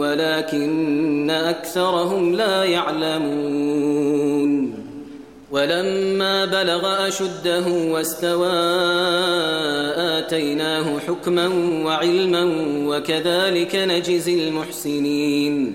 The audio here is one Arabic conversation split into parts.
ولكن أكثرهم لا يعلمون. ولما بلغ أشده واستوى آتيناه حكما وعلما وكذلك نجزي المحسنين.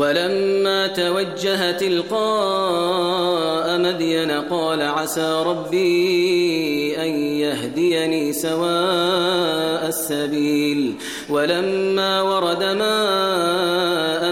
ولما توجه تلقاء مدين قال عسى ربي أن يهديني سواء السبيل. ولما ورد ماء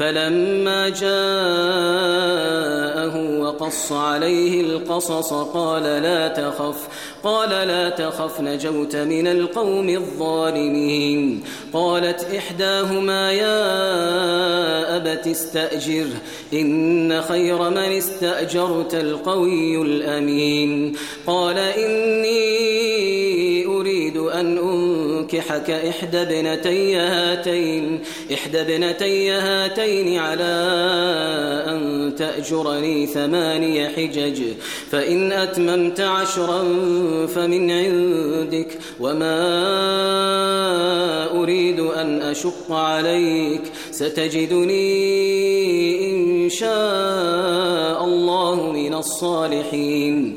فلما جاءه وقص عليه القصص قال لا تخف قال لا تخف نجوت من القوم الظالمين. قالت إحداهما يا أبت استأجر إن خير من استأجرت القوي الأمين. قال إني أريد أن أنظر أنكحك إحدى بنتي هاتين إحدى بنتي هاتين على أن تأجرني ثماني حجج فإن أتممت عشرا فمن عندك وما أريد أن أشق عليك ستجدني إن شاء الله من الصالحين.